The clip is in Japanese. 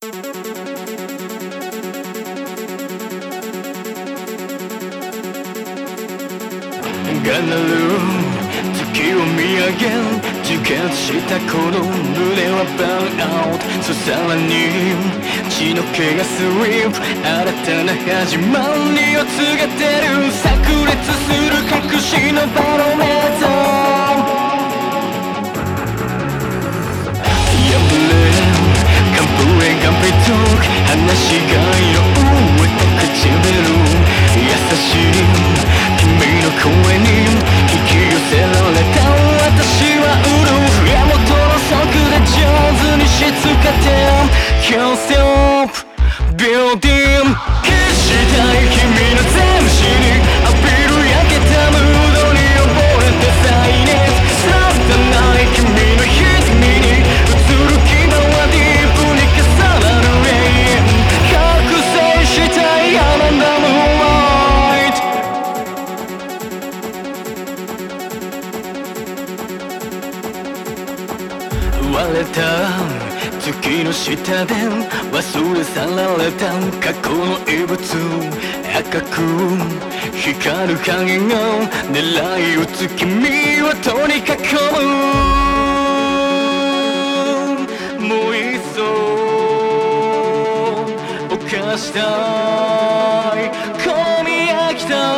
ガナル月を見上げ自決したこの胸はバーンアウトささらに血の毛がスリープ新たな始まりを告げてる炸裂する隠しの場 can't stop building 決したい君の全身にアピール焼けたムードに溺れてサイレンスラスタない君の瞳に映る希望はディープに重なる永遠覚醒したいアナダムライト割れた月の下で忘れ去られた過去の遺物赤く光る影が狙い撃つ君を取り囲むもういっそ犯したい込み飽た